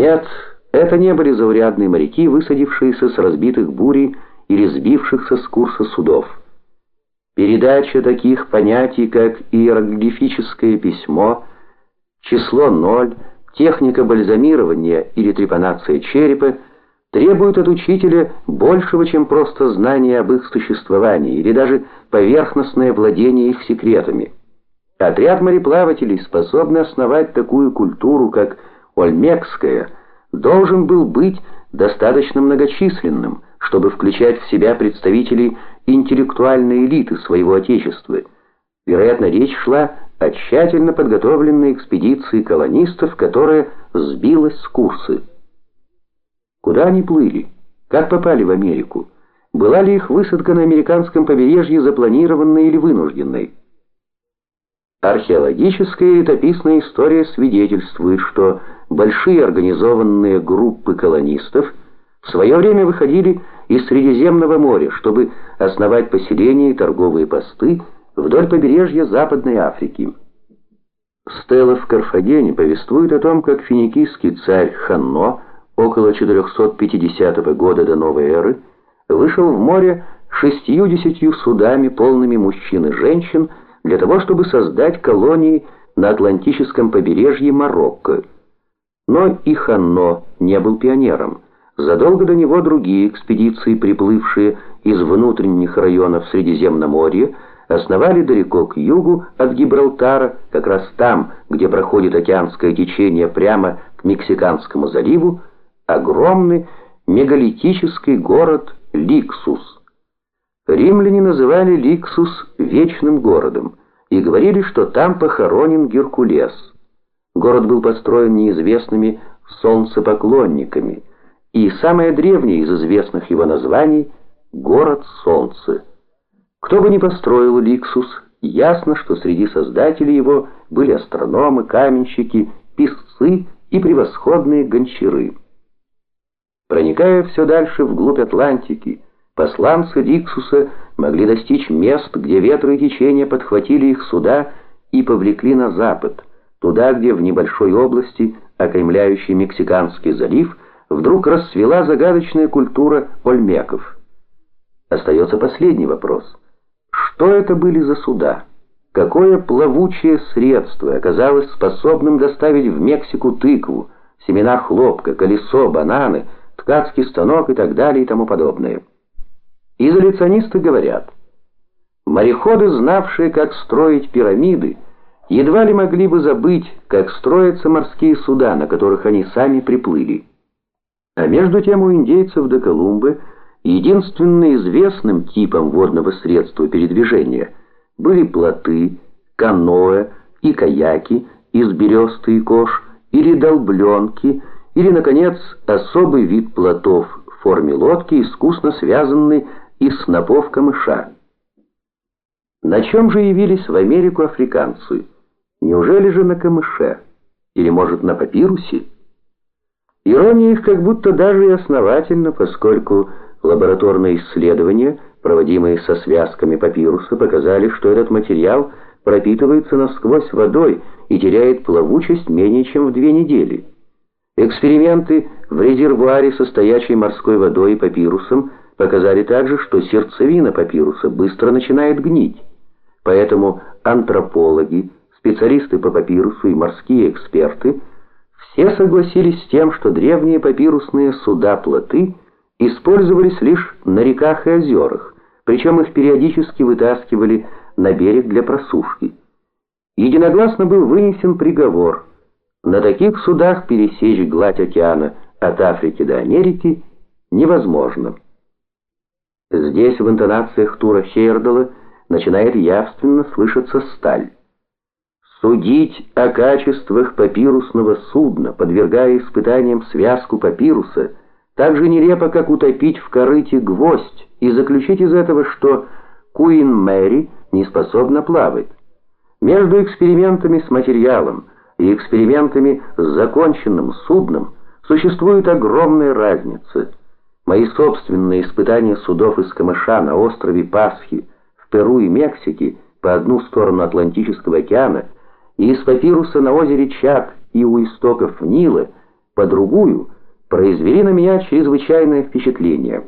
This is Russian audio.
Нет, это не были заурядные моряки, высадившиеся с разбитых бурей или сбившихся с курса судов. Передача таких понятий, как иероглифическое письмо, число ноль, техника бальзамирования или трепанация черепа требует от учителя большего, чем просто знание об их существовании или даже поверхностное владение их секретами. Отряд мореплавателей, способный основать такую культуру, как Ольмекская, должен был быть достаточно многочисленным, чтобы включать в себя представителей интеллектуальной элиты своего отечества. Вероятно, речь шла о тщательно подготовленной экспедиции колонистов, которая сбилась с курса. Куда они плыли? Как попали в Америку? Была ли их высадка на американском побережье запланированной или вынужденной? Археологическая и летописная история свидетельствует, что большие организованные группы колонистов в свое время выходили из Средиземного моря, чтобы основать поселения и торговые посты вдоль побережья Западной Африки. Стела в Карфагене повествует о том, как финикийский царь Ханно около 450 года до новой эры вышел в море шестьюдесятью судами, полными мужчин и женщин, для того, чтобы создать колонии на Атлантическом побережье Марокко. Но и Ханно не был пионером. Задолго до него другие экспедиции, приплывшие из внутренних районов Средиземноморья, основали далеко к югу от Гибралтара, как раз там, где проходит океанское течение прямо к Мексиканскому заливу, огромный мегалитический город Ликсус. Римляне называли Ликсус вечным городом и говорили, что там похоронен Геркулес. Город был построен неизвестными солнцепоклонниками, и самое древнее из известных его названий — город солнца. Кто бы ни построил Ликсус, ясно, что среди создателей его были астрономы, каменщики, писцы и превосходные гончары. Проникая все дальше вглубь Атлантики, Посланцы Ликсуса могли достичь мест, где ветры и течения подхватили их суда и повлекли на запад, туда, где в небольшой области, окаймляющей Мексиканский залив, вдруг расцвела загадочная культура ольмеков. Остается последний вопрос. Что это были за суда? Какое плавучее средство оказалось способным доставить в Мексику тыкву, семена хлопка, колесо, бананы, ткацкий станок и так далее и тому подобное? Изоляционисты говорят, мореходы, знавшие, как строить пирамиды, едва ли могли бы забыть, как строятся морские суда, на которых они сами приплыли. А между тем у индейцев до Колумбы единственно известным типом водного средства передвижения были плоты, каноэ и каяки из бересты и кож, или долбленки, или, наконец, особый вид плотов в форме лодки, искусно связанный из снопов камыша. На чем же явились в Америку африканцы? Неужели же на камыше? Или, может, на папирусе? Ирония их как будто даже и основательна, поскольку лабораторные исследования, проводимые со связками папируса, показали, что этот материал пропитывается насквозь водой и теряет плавучесть менее чем в две недели. Эксперименты в резервуаре со стоячей морской водой и папирусом показали также, что сердцевина папируса быстро начинает гнить. Поэтому антропологи, специалисты по папирусу и морские эксперты все согласились с тем, что древние папирусные суда-плоты использовались лишь на реках и озерах, причем их периодически вытаскивали на берег для просушки. Единогласно был вынесен приговор. На таких судах пересечь гладь океана от Африки до Америки невозможно. Здесь в интонациях Тура Хейердала начинает явственно слышаться сталь. Судить о качествах папирусного судна, подвергая испытаниям связку папируса, так же нелепо, как утопить в корыте гвоздь и заключить из этого, что Куин Мэри не способна плавать. Между экспериментами с материалом и экспериментами с законченным судном существует огромная разница – Мои собственные испытания судов из камыша на острове Пасхи в Перу и Мексике по одну сторону Атлантического океана и из папируса на озере Чак и у истоков Нила по другую произвели на меня чрезвычайное впечатление.